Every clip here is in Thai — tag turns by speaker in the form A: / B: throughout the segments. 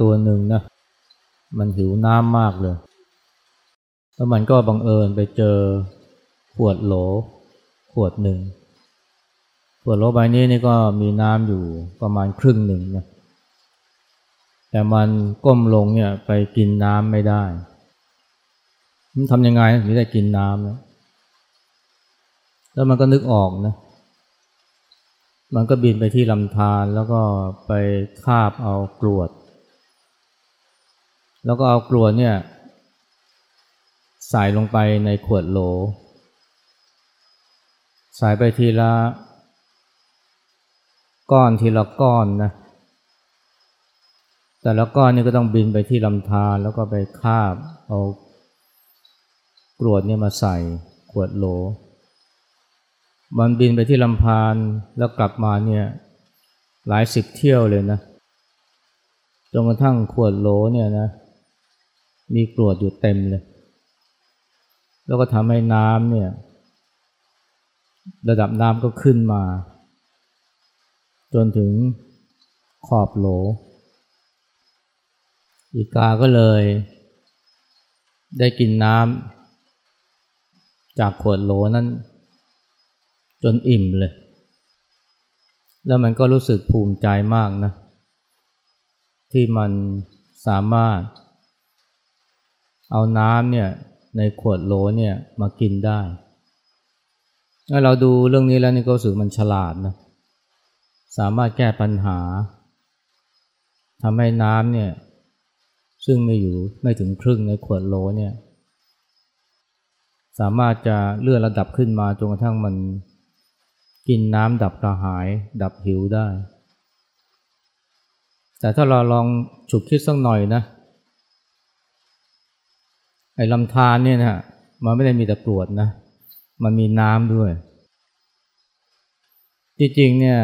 A: ตัวหนึ่งนะมันหิวน้ำมากเลย แล้วมันก็บังเอิญไปเจอขวดโหลขวดหนึ่งขวดโหลใบนี้นี่ก็มีน้ำอยู่ประมาณครึ่งหนึ่งนะแต่มันก้มลงเนี่ยไปกินน้ำไม่ได้มันทำยังไงถึงได้กินน้ำนะแล้วมันก็นึกออกนะ มันก็บินไปที่ลำธารแล้วก็ไปคาบเอากรวด แล้วก็เอากรวดเนี่ยใส่ลงไปในขวดโหล ใส่ไปทีละ ก้อนทีละก้อนนะ แต่ละก้อนนี่ก็ต้องบินไปที่ลำธารแล้วก็ไปคาบเอากรวดเนี่ยมาใส่ขวดโหล มันบินไปที่ลำพานแล้วกลับมาเนี่ยหลายสิบเที่ยวเลยนะ จนกระทั่งขวดโหลเนี่ยนะ มีกรวดอยู่เต็มเลย แล้วก็ทำให้น้ำเนี่ย ระดับน้ำก็ขึ้นมา จนถึงขอบโหล อีกาก็เลย ได้กินน้ำจากขวดโหลนั้น จนอิ่มเลย แล้วมันก็รู้สึกภูมิใจมากนะ ที่มันสามารถ เอาน้ำเนี่ยในขวดโหลเนี่ยมากินได้ถ้าเราดูเรื่องนี้แล้วนี่ก็รู้สึกมันฉลาดนะ สามารถแก้ปัญหาทำให้น้ำเนี่ยซึ่งไม่อยู่ไม่ถึงครึ่งในขวดโหลเนี่ยสามารถจะเลื่อนระดับขึ้นมาจนกระทั่งมันกินน้ำดับกระหาย ดับหิวได้ แต่ถ้าเราลองฉุกคิดสักหน่อยนะ อ้ลำธารเนี่ยนะมันไม่ได้มีแต่กรวดนะ มันมีน้ำด้วยจริงๆเนี่ย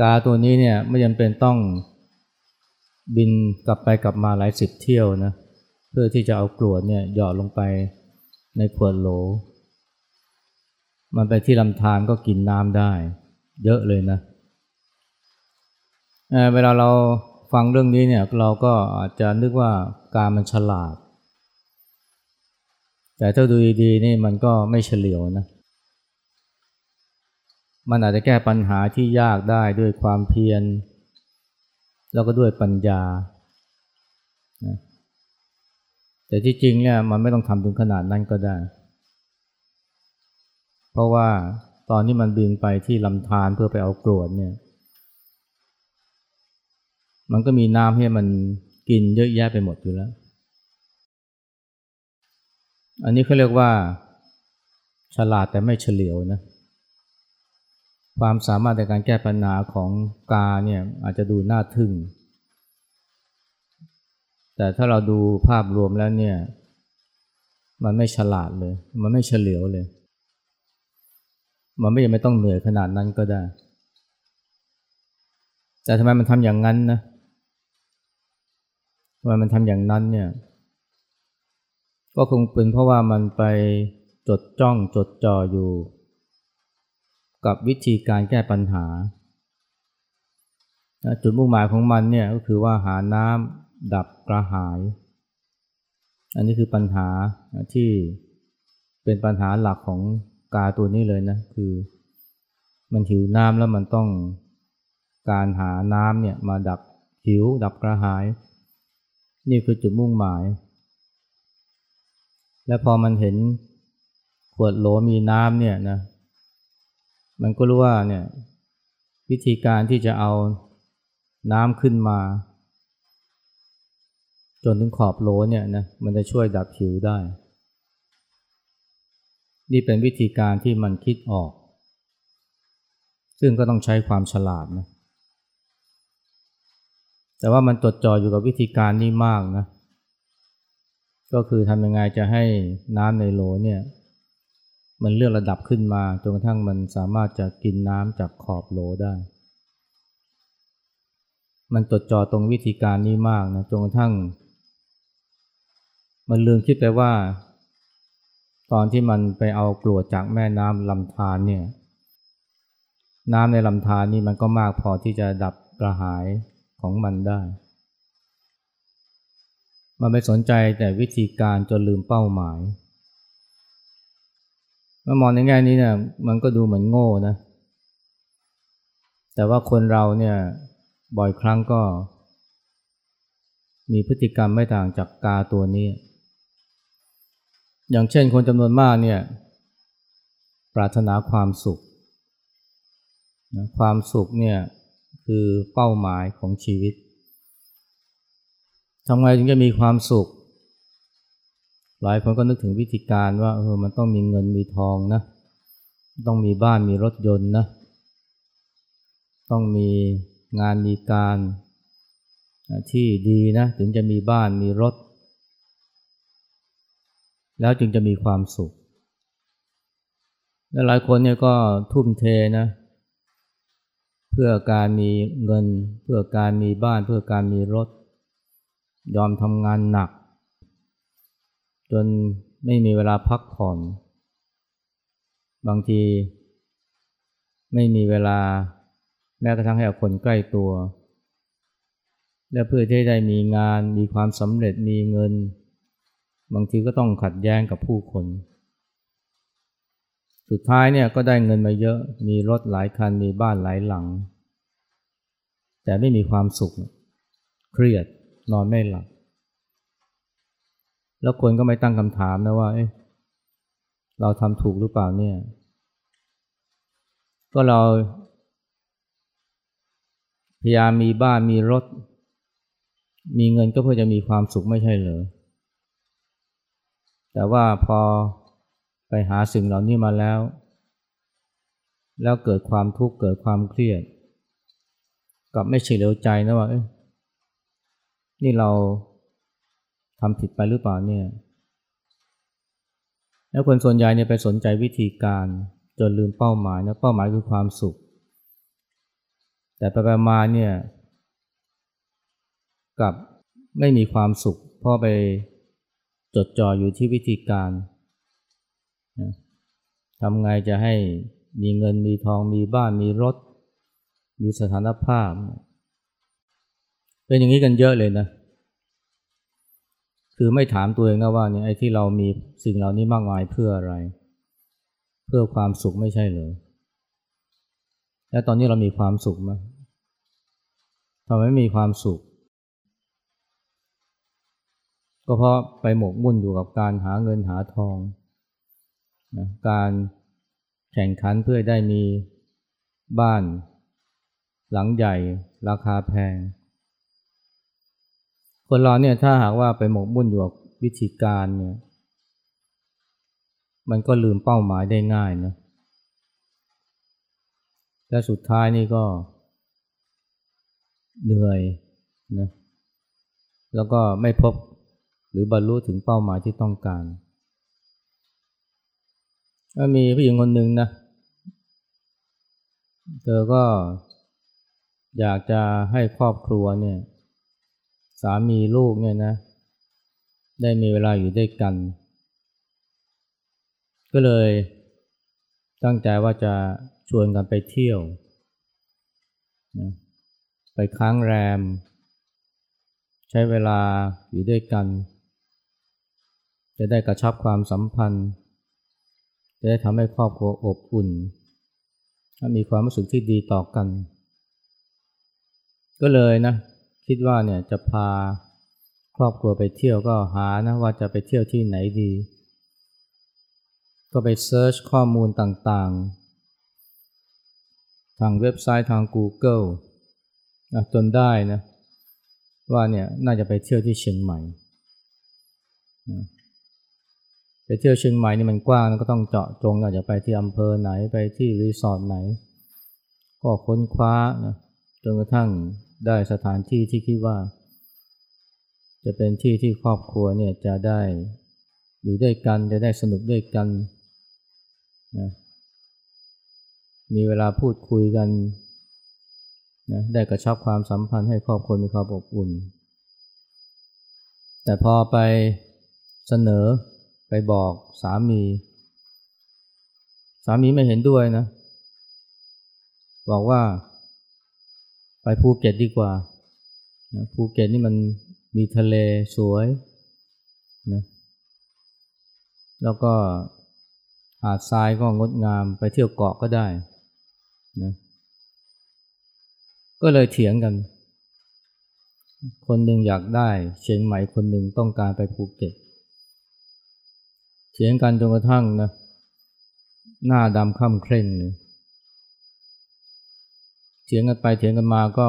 A: กาตัวนี้เนี่ยไม่จำเป็นต้องบินกลับไปกลับมาหลายสิบเที่ยวนะเพื่อที่จะเอากรวดเนี่ยหยอดลงไปในขวดโหล มันไปที่ลำธารก็กินน้ำได้ เยอะเลยนะเเวลาเราฟังเรื่องนี้เนี่ยเราก็อาจจะนึกว่ากามันฉลาด แต่ถ้าดูดีๆนี่มันก็ไม่เฉลียวนะ มันอาจจะแก้ปัญหาที่ยากได้ด้วยความเพียร แล้วก็ด้วยปัญญา แต่ที่จริงเนี่ยมันไม่ต้องทำถึงขนาดนั้นก็ได้ เพราะว่าตอนที่มันบินไปที่ลำธารเพื่อไปเอากรวดเนี่ย มันก็มีน้ำให้มันกินเยอะแยะไปหมดอยู่แล้ว อันนี้เขาเรียกว่า ฉลาดแต่ไม่เฉลียวนะ ความสามารถในการแก้ปัญหาของกาเนี่ยอาจจะดูน่าทึ่ง แต่ถ้าเราดูภาพรวมแล้วเนี่ย มันไม่ฉลาดเลย มันไม่เฉลียวเลย มันไม่ยังไม่ต้องเหนื่อยขนาดนั้นก็ได้ แต่ทำไมมันทำอย่างนั้นนะทำไมมันทำอย่างนั้นเนี่ย ก็คงเป็นเพราะว่ามันไปจดจ้องจดจ่ออยู่ กับวิธีการแก้ปัญหา จุดมุ่งหมายของมันเนี่ยก็คือว่าหาน้ำดับกระหาย อันนี้คือปัญหาที่เป็นปัญหาหลักของกาตัวนี้เลยนะคือ มันหิวน้ำแล้วมันต้องการหาน้ำเนี่ยมาดับหิวดับกระหาย นี่คือจุดมุ่งหมาย และพอมันเห็นขวดโหลมีน้ำเนี่ยนะ มันก็รู้ว่าเนี่ยวิธีการที่จะเอาน้ำขึ้นมา จนถึงขอบโหลเนี่ยนะมันจะช่วยดับหิวได้ นี่เป็นวิธีการที่มันคิดออก ซึ่งก็ต้องใช้ความฉลาดนะแต่ว่ามันจดจ่ออยู่กับวิธีการนี้มากนะ ก็คือทำยังไงจะให้น้ำในโหลเนี่ย มันเลื่อนระดับขึ้นมาจนกระทั่งมันสามารถจะกินน้ำจากขอบโหลได้ มันจดจ่อตรงวิธีการนี้มากนะจนกระทั่ง มันลืมคิดไปว่า ตอนที่มันไปเอากรวดจากแม่น้ำลำธารเนี่ย น้ำในลำธารนี่มันก็มากพอที่จะดับกระหายของมันได้ มันไม่สนใจแต่วิธีการจนลืมเป้าหมายเมื่อมองในแง่นี้เนี่ยมันก็ดูเหมือนโง่นะ แต่ว่าคนเราเนี่ยบ่อยครั้งก็ มีพฤติกรรมไม่ต่างจากกาตัวนี้ อย่างเช่นคนจำนวนมากเนี่ย ปรารถนาความสุข ความสุขเนี่ยคือเป้าหมายของชีวิต ทำไงถึงจะมีความสุข หลายคนก็นึกถึงวิธีการว่าเออมันต้องมีเงินมีทองนะ ต้องมีบ้านมีรถยนต์นะ ต้องมีงานมีการที่ดีนะ ถึงจะมีบ้านมีรถ แล้วจึงจะมีความสุข และหลายคนเนี่ยก็ทุ่มเทนะ เพื่อการมีเงิน เพื่อการมีบ้านเพื่อการมีรถ ยอมทำงานหนัก จนไม่มีเวลาพักผ่อน บางทีไม่มีเวลาแม้กระทั่งให้กับคนใกล้ตัว และเพื่อที่ได้มีงานมีความสำเร็จมีเงิน บางทีก็ต้องขัดแย้งกับผู้คน สุดท้ายเนี่ยก็ได้เงินมาเยอะ มีรถหลายคันมีบ้านหลายหลัง แต่ไม่มีความสุข เครียด นอนไม่หลับ แล้วคนก็ไม่ตั้งคำถามนะว่าเเราทำถูกหรือเปล่าเนี่ย ก็เราพยายามมีบ้านมีรถ มีเงินก็เพื่อจะมีความสุขไม่ใช่เหรอ แต่ว่าพอไปหาสิ่งเหล่านี้มาแล้ว แล้วเกิดความทุกข์เกิดความเครียด กับไม่เฉลียวใจนะว่า นี่เราทำผิดไปหรือเปล่าเนี่ย แล้วคนส่วนใหญ่เนี่ยไปสนใจวิธีการจนลืมเป้าหมายนะเป้าหมายคือความสุข แต่ไปมาเนี่ยกับไม่มีความสุขเพราะไปจดจ่ออยู่ที่วิธีการทำไงจะให้มีเงินมีทองมีบ้านมีรถ มีสถานภาพเเป็นอย่างนี้กันเยอะเลยนะ คือไม่ถามตัวเองนะว่าเนี่ยไอ้ที่เรามีสิ่งเหล่านี้มากมายเพื่ออะไร เพื่อความสุขไม่ใช่เหรอ แล้วตอนนี้เรามีความสุขไหมทำไมไม่มีความสุข ก็เพราะไปหมกมุ่นอยู่กับการหาเงินหาทองนะการแข่งขันเพื่อได้มีบ้าน หลังใหญ่ราคาแพง คนเราเนี่ยถ้าหากว่าไปหมกมุ่นอยู่กับวิธีการเนี่ย มันก็ลืมเป้าหมายได้ง่ายนะและสุดท้ายนี่ก็ เหนื่อยนะแล้วก็ไม่พบหรือบรรลุถึงเป้าหมายที่ต้องการมีผู้หญิงคนหนึ่งนะเธอก็อยากจะให้ครอบครัวเนี่ย สามีลูกเนี่ยนะ ได้มีเวลาอยู่ด้วยกัน ก็เลยตั้งใจว่าจะชวนกันไปเที่ยวนะไปค้างแรม ใช้เวลาอยู่ด้วยกัน จะได้กระชับความสัมพันธ์ จะได้ทำให้ครอบครัวอบอุ่นมีความรู้สึกที่ดีต่อกัน ก็เลยนะ คิดว่าเนี่ยจะพาครอบครัวไปเที่ยวก็หานะว่าจะไปเที่ยวที่ไหนดี ก็ไปเซิร์ชข้อมูลต่างๆ ทางเว็บไซต์ทาง Google จนได้นะว่าเนี่ยน่าจะไปเที่ยวที่เชียงใหม่ไปเที่ยวเชียงใหม่นี่มันกว้างก็ต้องเจาะจงอากจะไปที่อำเภอไหนไปที่รีสอร์ทไหน ก็ค้นคว้านะ จนกระทั่งได้สถานที่ที่คิดว่า จะเป็นที่ที่ครอบครัวเนี่ยจะได้อยู่ด้วยกันจะได้สนุกด้วยกันนะมีเวลาพูดคุยกันนะได้กระชับความสัมพันธ์ให้ครอบครัวมีความอบอุ่น แต่พอไปเสนอไปบอกสามี สามีไม่เห็นด้วยนะ บอกว่า ไปภูเก็ตดีกว่านะภูเก็ตนี่มันมีทะเลสวยนะแล้วก็หาดทรายก็งดงามไปเที่ยวเกาะก็ได้นะก็เลยเถียงกัน คนหนึ่งอยากได้เชียงใหม่คนหนึ่งต้องการไปภูเก็ตเถียงกันจนกระทั่งนะหน้าดำค่ำเคร่งเลย เถียงกันไปเถียงกันมาก็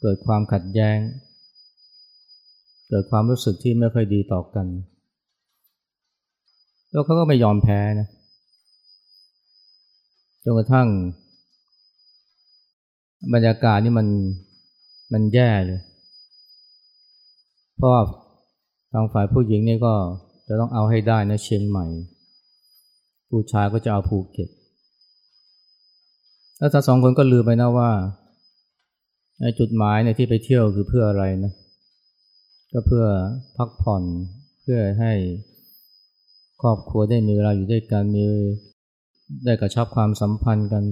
A: เกิดความขัดแย้ง เกิดความรู้สึกที่ไม่ค่อยดีต่อกัน แล้วเขาก็ไม่ยอมแพ้นะจนกระทั่ง บรรยากาศนี่มันมันแย่เลย เพราะทางฝ่ายผู้หญิงนี่ก็จะต้องเอาให้ได้นะเชียงใหม่ ผู้ชายก็จะเอาภูเก็ต แล้วทั้งสองคนก็ลืมไปนะว่าจุดหมายในที่ไปเที่ยวคือเพื่ออะไรนะ ก็เพื่อพักผ่อนเพื่อให้ครอบครัวได้มีเวลาอยู่ด้วยกันมีได้กระชับความสัมพันธ์กัน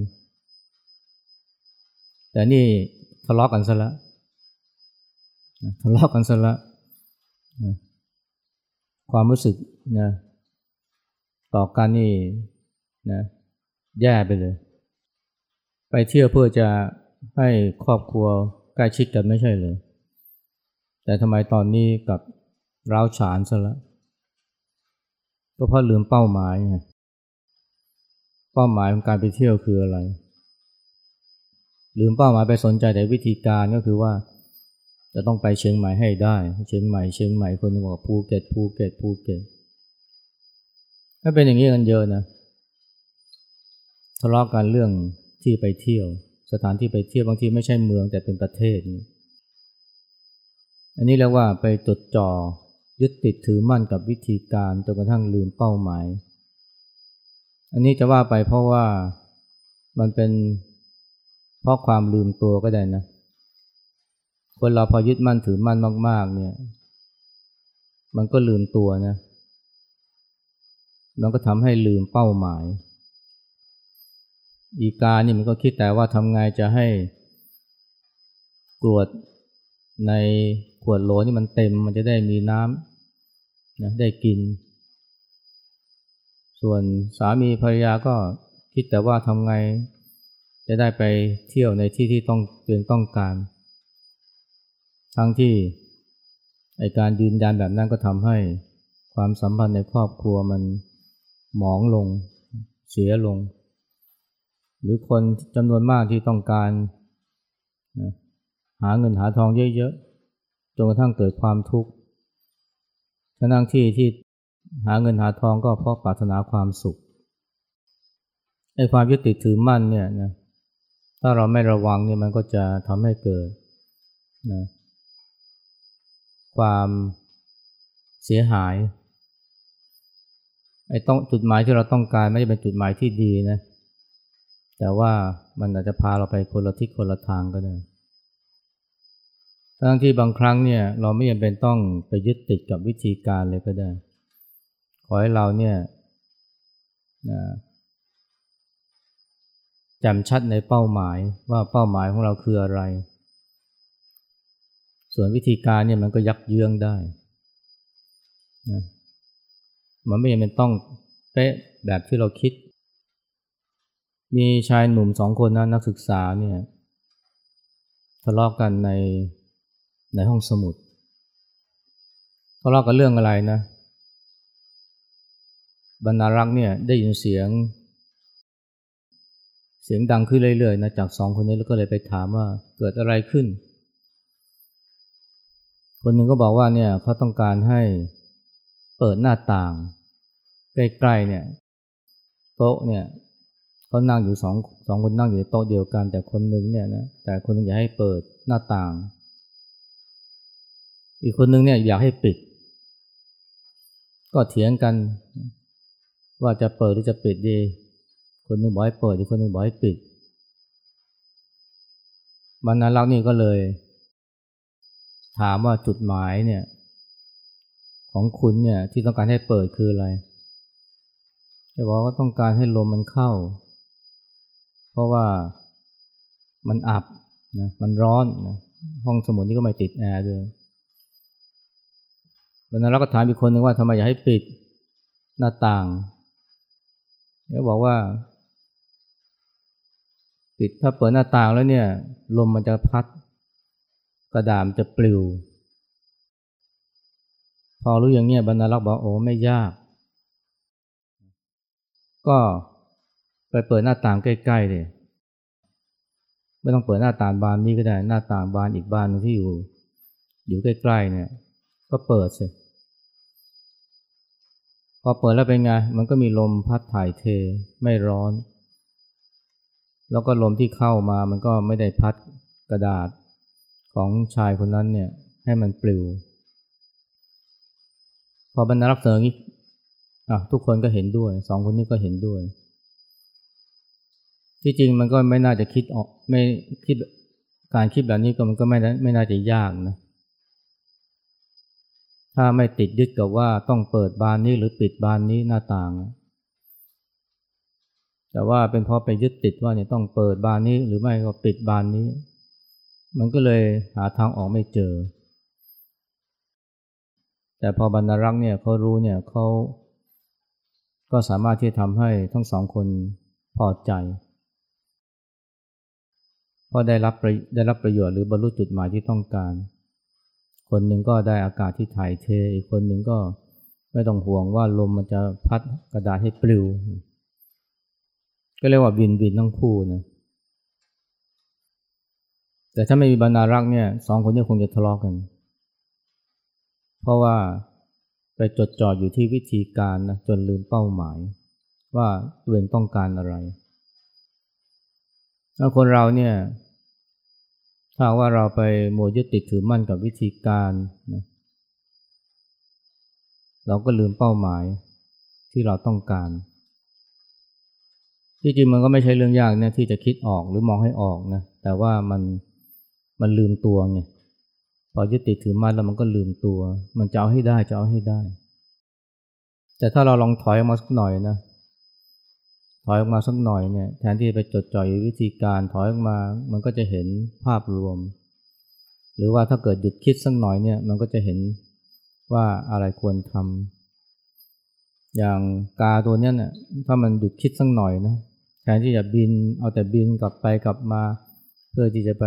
A: แต่นี่ทะเลาะกกันซะแล้วทะเลาะกกันซะแล้วความรู้สึกนะต่อกันนี่นะแย่ไปเลย ไปเที่ยวเพื่อจะให้ครอบครัวใกล้ชิดกันไม่ใช่เลยแต่ทำไมตอนนี้กลับร้าวฉานซะแล้วก็เพราะลืมเป้าหมายไงเป้าหมายของการไปเที่ยวคืออะไร ลืมเป้าหมายไปสนใจแต่วิธีการก็คือว่า จะต้องไปเชียงใหม่ให้ได้ เชียงใหม่เชียงใหม่คนนึงบอกภูเก็ตภูเก็ตภูเก็ตถ้าเป็นอย่างนี้กันเยอะนะทะเลาะกันเรื่อง ที่ไปเที่ยว สถานที่ไปเที่ยวบางทีไม่ใช่เมืองแต่เป็นประเทศ อันนี้เรียกว่าไปจดจ่อยึดติดถือมั่นกับวิธีการจนกระทั่งลืมเป้าหมาย อันนี้จะว่าไปเพราะว่ามันเป็นเพราะความลืมตัวก็ได้นะ คนเราพอยึดมั่นถือมั่นมาก ๆ เนี่ย มันก็ลืมตัวนะ มันก็ทำให้ลืมเป้าหมาย อีกานี่มันก็คิดแต่ว่าทำไงจะให้กรวดในขวดโหลนี่มันเต็มมันจะได้มีน้ำนะได้กิน ส่วนสามีภรรยาก็คิดแต่ว่าทำไงจะได้ไปเที่ยวในที่ที่ต้องเตือนต้องการ ทั้งที่ไอการยืนยันแบบนั้นก็ทำให้ความสัมพันธ์ในครอบครัวมันหมองลง เสียลง หรือคนจำนวนมากที่ต้องการนะหาเงินหาทองเยอะๆจนกระทั่งเกิดความทุกข์ทั้งที่ที่หาเงินหาทองก็เพราะปรารถนาความสุขไอ้ความยึดติดถือมั่นเนี่ยนะถ้าเราไม่ระวังเนี่ยมันก็จะทำให้เกิดนะความเสียหายไอ้ต้องจุดหมายที่เราต้องการไม่ใช่เป็นจุดหมายที่ดีนะ แต่ว่ามันอาจจะพาเราไปคนละทิศคนละทางก็ได้ทั้งที่บางครั้งเนี่ยเราไม่จำเป็นต้องไปยึดติดกับวิธีการเลยก็ได้ ขอให้เราเนี่ยนะจำชัดในเป้าหมายว่าเป้าหมายของเราคืออะไร ส่วนวิธีการเนี่ยมันก็ยักเยื้องได้นะมันไม่จำเป็นต้องเป๊ะแบบที่เราคิด มีชายหนุ่มสองคนนะนักศึกษาเนี่ยทะเลาะกกันในในห้องสมุดทะเลาะกันเรื่องอะไรนะ บรรณารักษ์เนี่ยได้ยินเสียง เสียงดังขึ้นเรื่อยๆนะจากสองคนนี้แล้วก็เลยไปถามว่าเกิดอะไรขึ้น คนหนึ่งก็บอกว่าเนี่ยเขาต้องการให้เปิดหน้าต่าง ใกล้ๆเนี่ยโต๊ะเนี่ย เขานั่งอยู่สองสองคนนั่งอยู่ในโต๊ะเดียวกัน แต่คนหนึ่งเนี่ยนะแต่คนหนึ่งอยากให้เปิดหน้าต่าง อีกคนนึงเนี่ยอยากให้ปิด ก็เถียงกัน ว่าจะเปิดหรือจะปิดดี คนนึงบอกให้เปิดอีกคนนึงบอกให้ปิดบรรณารักษ์นี่ก็เลย ถามว่าจุดหมายเนี่ย ของคุณเนี่ยที่ต้องการให้เปิดคืออะไรจะบอกว่าต้องการให้ลมมันเข้า เพราะว่ามันอับนะมันร้อนนะห้องสมุดนี่ก็ไม่ติดแอร์ด้วยวันนั้นเราก็ถามอีกคนหนึ่งว่าทำไมอยากให้ปิดหน้าต่างเขาบอกว่า ปิดถ้าเปิดหน้าต่างแล้วเนี่ย ลมมันจะพัด กระดามจะปลิว พอรู้อย่างเงี้ยบรรณารักษ์บอกโอ้ไม่ยาก ก็ ไปเปิดหน้าต่างใกล้ๆเลยไม่ต้องเปิดหน้าต่างบานนี้ก็ได้ หน้าต่างบานอีกบานนึงที่อยู่ อยู่ใกล้ๆเนี่ย ก็เปิดสิพอเปิดแล้วเป็นไง มันก็มีลมพัดถ่ายเทไม่ร้อน แล้วก็ลมที่เข้ามามันก็ไม่ได้พัดกระดาษของชายคนนั้นเนี่ย ให้มันปลิว พอบรรณารักษ์เสนองี้อะทุกคนก็เห็นด้วย สองคนนี้ก็เห็นด้วย ที่จริงมันก็ไม่น่าจะคิดออกไม่คิดการคิดแบบนี้ก็มันก็ไม่ไม่น่าจะยากนะถ้าไม่ติดยึดกับว่าต้องเปิดบานนี้หรือปิดบานนี้หน้าต่าง แต่ว่าเป็นเพราะไปยึดติดว่าเนี่ยต้องเปิดบานนี้หรือไม่ก็ปิดบานนี้ มันก็เลยหาทางออกไม่เจอ แต่พอบรรณรักษ์เนี่ยเขารู้เนี่ยเขาก็สามารถที่จะทำให้ทั้งสองคนพอใจ ก็ได้รับได้รับประโยชน์หรือบรรลุจุดหมายที่ต้องการ คนหนึ่งก็ได้อากาศที่ถ่ายเท อีกคนหนึ่งก็ไม่ต้องห่วงว่าลมมันจะพัดกระดาษให้ปลิว ก็เรียกว่าบินบินทั้งคู่นะแต่ถ้าไม่มีบรรณารักษ์เนี่ยสองคนนี้คงจะทะเลาะกกัน เพราะว่าไปจดจ่ออยู่ที่วิธีการนะจนลืมเป้าหมาย ว่าตัวเองต้องการอะไร แล้วคนเราเนี่ยถ้าว่าเราไปโมยึดติดถือมั่นกับวิธีการนะเราก็ลืมเป้าหมายที่เราต้องการ ที่จริงมันก็ไม่ใช่เรื่องยากนะที่จะคิดออกหรือมองให้ออกนะแต่ว่ามันมันลืมตัวไงพอยึดติดถือมั่นแล้วมันก็ลืมตัว มันจะเอาให้ได้จะเอาให้ได้ แต่ถ้าเราลองถอยออกมาสักหน่อยนะ ถอยออกมาสักหน่อยเนี่ยแทนที่ไปจดจ่อยวิธีการถอยออกมา มันก็จะเห็นภาพรวม หรือว่าถ้าเกิดหยุดคิดสักหน่อยเนี่ยมันก็จะเห็นว่าอะไรควรทำอย่างกาตัวเนี้ยเนี่ยถ้ามันหยุดคิดสักหน่อยนะแทนที่จะบินเอาแต่บินกลับไปกลับมา เพื่อที่จะไป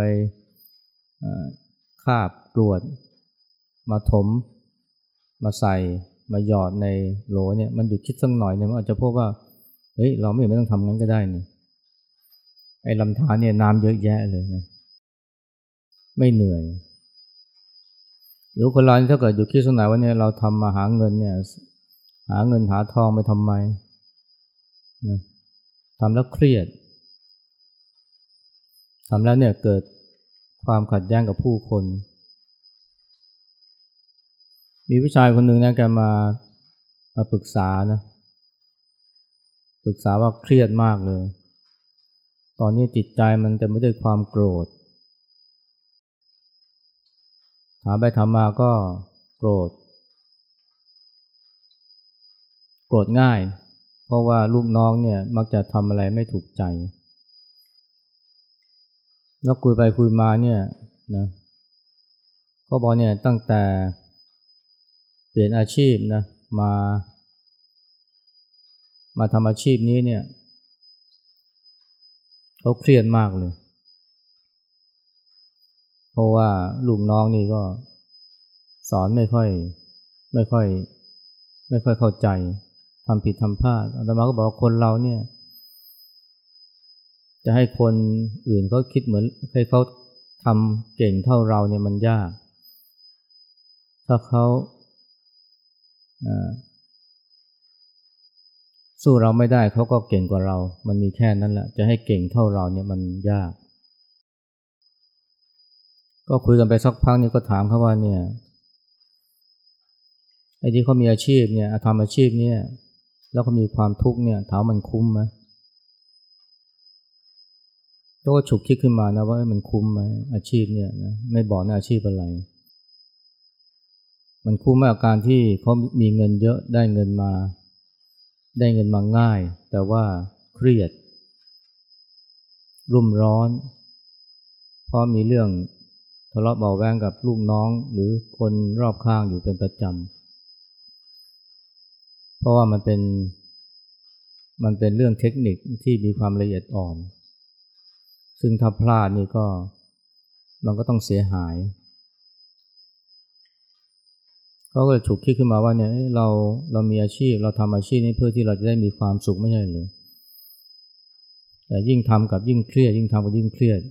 A: คาบตรวจมาถม มาใส่มาหยอดในโหลเนี่ยมันหยุดคิดสักหน่อยเนี่ยมันอาจจะพบว่า เฮ้ยเราไม่ไม่ต้องทำงั้นก็ได้นี่ไอ้ลำธารเนี่ยน้ำเยอะแยะเลยนะไม่เหนื่อยหรือคนเราถ้าเกิดอยู่คิดสนาว่าเนี่ยเราทำมาหาเงินเนี่ย หาเงินหาทองไปทำไมนะทำแล้วเครียดทำแล้วเนี่ยเกิดความขัดแย้งกับผู้คน มีผู้ชายคนหนึ่งนะแกมามาปรึกษานะ รึกษาว่าเครียดมากเลย ตอนนี้จิตใจมันจะไม่ได้ความโกรธ ถามไปถามมาก็โกรธ โกรธง่าย เพราะว่าลูกน้องเนี่ยมักจะทำอะไรไม่ถูกใจ แล้วคุยไปคุยมาเนี่ยนะก็บอกเนี่ยตั้งแต่เปลี่ยนอาชีพนะมา มาทำอาชีพนี้เนี่ยเขาเครียดมากเลย เพราะว่าลูกน้องนี่ก็สอนไม่ค่อย ไม่ค่อย ไม่ค่อยเข้าใจทำผิดทำพลาดอาตมาก็บอกคนเราเนี่ย จะให้คนอื่นเขาคิดเหมือนให้เขาทำเก่งเท่าเราเนี่ยมันยาก ถ้าเขา สู้เราไม่ได้เขาก็เก่งกว่าเรา มันมีแค่นั้นแหละ จะให้เก่งเท่าเราเนี่ยมันยาก ก็คุยกันไปสักพักนี้ก็ถามเขาว่าเนี่ยไอ้ที่เขามีอาชีพเนี่ยทำอาชีพเนี่ย แล้วเขามีความทุกข์เนี่ยถามมันคุ้มไหมก็ฉุกคิดขึ้นมานะว่ามันคุ้มไหมอาชีพเนี่ยนะไม่บอกนะอาชีพอะไร มันคุ้มไหมกับการที่เขามีเงินเยอะได้เงินมา ได้เงินมาง่าย แต่ว่าเครียด รุ่มร้อน เพราะมีเรื่องทะเลาะเบาแวงกับลูกน้องหรือคนรอบข้างอยู่เป็นประจำ เพราะว่ามันเป็น มันเป็นเรื่องเทคนิคที่มีความละเอียดอ่อน ซึ่งถ้าพลาดนี่ก็มันก็ต้องเสียหาย เขาก็เลยฉุกคิดขึ้นมาว่าเนี่ยเราเรามีอาชีพเราทำอาชีพนี้เพื่อที่เราจะได้มีความสุขไม่ใช่หรือแต่ยิ่งทำกับยิ่งเครียด ยิ่งทำกับยิ่งเครียด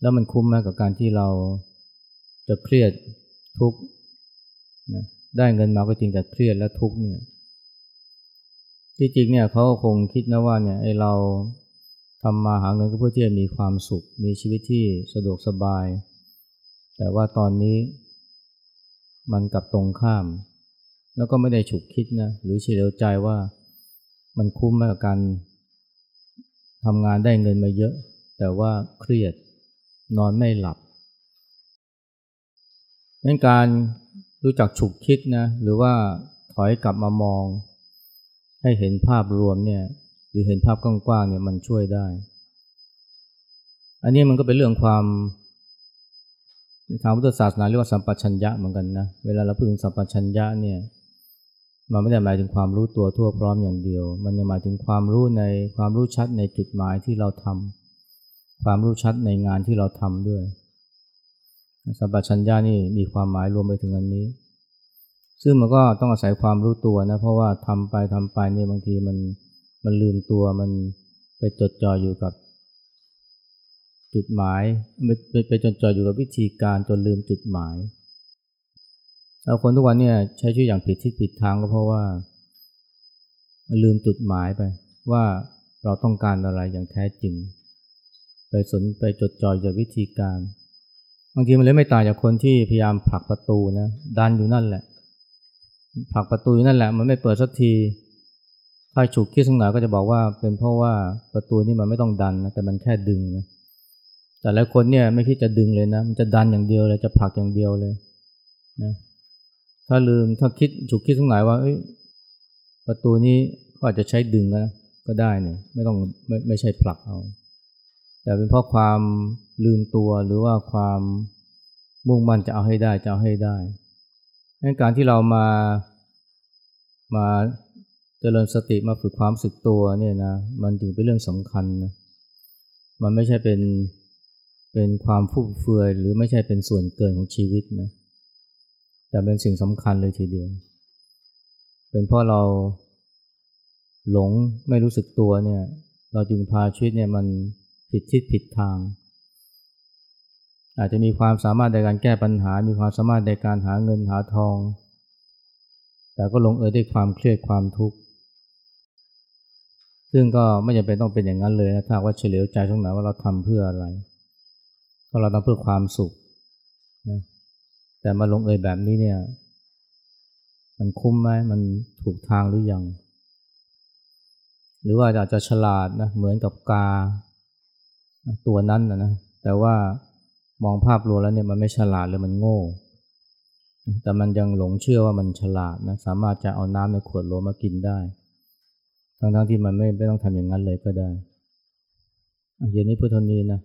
A: แล้วมันคุ้มไหมกับการที่เราจะเครียดทุกนะได้เงินมาก็จริงแต่เครียดและทุกเนี่ยที่จริงเนี่ยเขาคงคิดนะว่าเนี่ยไอเราทำมาหาเงินก็เพื่อที่จะมีความสุข มีชีวิตที่สะดวกสบาย แต่ว่าตอนนี้ มันกลับตรงข้าม แล้วก็ไม่ได้ฉุกคิดนะหรือเฉลียวใจว่ามันคุ้มไหมกับการทำงานได้เงินมาเยอะ แต่ว่าเครียดนอนไม่หลับนั่นการรู้จักฉุกคิดนะหรือว่าถอยกลับมามอง ให้เห็นภาพรวมเนี่ยหรือเห็นภาพกว้างๆเนี่ยมันช่วยได้ อันนี้มันก็เป็นเรื่องความ ทางพุทธศาสนาเรียกว่าสัมปชัญญะเหมือนกันนะ เวลาเราพูดถึงสัมปชัญญะเนี่ย มันไม่ได้หมายถึงความรู้ตัวทั่วพร้อมอย่างเดียว มันยังหมายถึงความรู้ในความรู้ชัดในจุดหมายที่เราทำความรู้ชัดในงานที่เราทำด้วย สัมปชัญญะนี่มีความหมายรวมไปถึงอันนี้ ซึ่งมันก็ต้องอาศัยความรู้ตัวนะ เพราะว่าทำไปทำไปเนี่ยบางทีมันมันลืมตัวมันไปจดจ่ออยู่กับ จุดหมายไปไปจดจ่ออยู่กับวิธีการจนลืมจุดหมายเอาคนทุกวันเนี่ยใช้ชีวิตอย่างผิดทิศผิดทางก็เพราะว่าลืมจุดหมายไป ว่าเราต้องการอะไรอย่างแท้จริง ไปสนไปจดจ่ออยู่วิธีการ บางทีมันเลยไม่ต่างจากคนที่พยายามผลักประตูนะดันอยู่นั่นแหละ ผลักประตูอยู่นั่นแหละ มันไม่เปิดสักทีถ้าฉุกคิดสักหน่อยก็จะบอกว่าเป็นเพราะว่าประตูนี่มันไม่ต้องดันนะแต่มันแค่ดึงนะ แต่หลายคนเนี่ยไม่คิดจะดึงเลยนะ มันจะดันอย่างเดียวเลย จะผลักอย่างเดียวเลยนะถ้าลืมถ้าคิดฉุกคิดสักหน่อยว่าประตูนี้ก็อาจจะใช้ดึงนะก็ได้เนี่ยไม่ต้องไม่ไม่ใช่ผลักเอา แต่เป็นเพราะความลืมตัวหรือว่าความมุ่งมั่นจะเอาให้ได้จะเอาให้ได้ดังการที่เรามามาเจริญสติมาฝึกความสึกตัวเนี่ยนะมันถึงเป็นเรื่องสำคัญนะมันไม่ใช่เป็น เป็นความฟุ่มเฟือยหรือไม่ใช่เป็นส่วนเกินของชีวิตนะแต่เป็นสิ่งสำคัญเลยทีเดียว เป็นเพราะเราหลงไม่รู้สึกตัวเนี่ยเราจึงพาชีวิตเนี่ยมันผิดทิศผิดทาง อาจจะมีความสามารถในการแก้ปัญหา มีความสามารถในการหาเงินหาทอง แต่ก็ลงเอยด้วยความเครียดความทุกข์ซึ่งก็ไม่จำเป็นต้องเป็นอย่างนั้นเลยนะถ้าว่าเฉลียวใจตรงไหนว่าเราทำเพื่ออะไร ก็เราทำเพื่อความสุขนะแต่มาลงเอยแบบนี้เนี่ย มันคุ้มไหมมันถูกทางหรือยัง หรือว่าอาจจะฉลาดนะเหมือนกับกาตัวนั้นนะนะแต่ว่ามองภาพรวมแล้วเนี่ยมันไม่ฉลาดเลยมันโง่ แต่มันยังหลงเชื่อว่ามันฉลาดนะสามารถจะเอาน้ำในขวดโลมากินได้ ทั้งๆทที่มันไม่ไม่ต้องทำอย่างนั้นเลยก็ได้เย็นนี้พุทธนีนะ